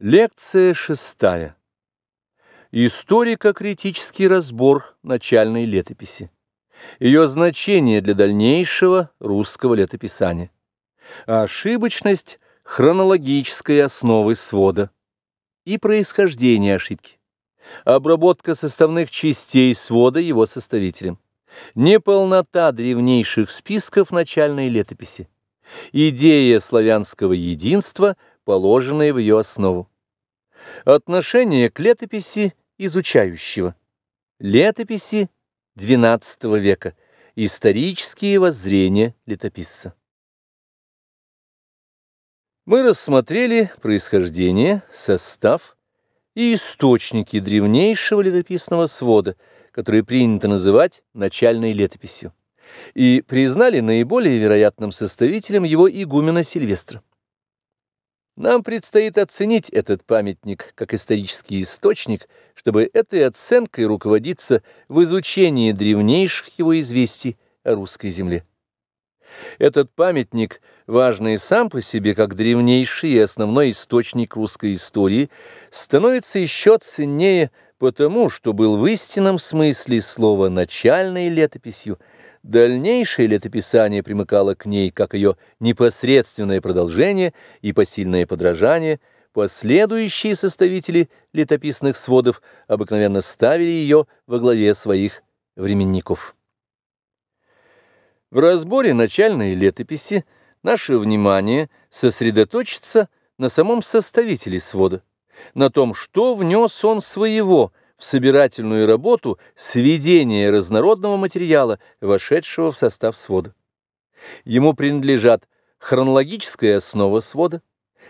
Лекция шестая. Историко-критический разбор начальной летописи. Ее значение для дальнейшего русского летописания. Ошибочность хронологической основы свода и происхождение ошибки. Обработка составных частей свода его составителем. Неполнота древнейших списков начальной летописи. Идея славянского единства – положенные в ее основу. Отношение к летописи изучающего. Летописи XII века. Исторические воззрения летописца. Мы рассмотрели происхождение, состав и источники древнейшего летописного свода, который принято называть начальной летописью, и признали наиболее вероятным составителем его игумена Сильвестра. Нам предстоит оценить этот памятник как исторический источник, чтобы этой оценкой руководиться в изучении древнейших его известий о русской земле. Этот памятник, важный сам по себе как древнейший и основной источник русской истории, становится еще ценнее потому, что был в истинном смысле слова начальной летописью – Дальнейшее летописание примыкало к ней как ее непосредственное продолжение и посильное подражание. Последующие составители летописных сводов обыкновенно ставили ее во главе своих временников. В разборе начальной летописи наше внимание сосредоточится на самом составителе свода, на том, что внес он своего – в собирательную работу сведения разнородного материала, вошедшего в состав свода. Ему принадлежат хронологическая основа свода,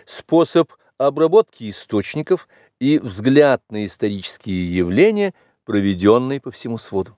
способ обработки источников и взгляд на исторические явления, проведенный по всему своду.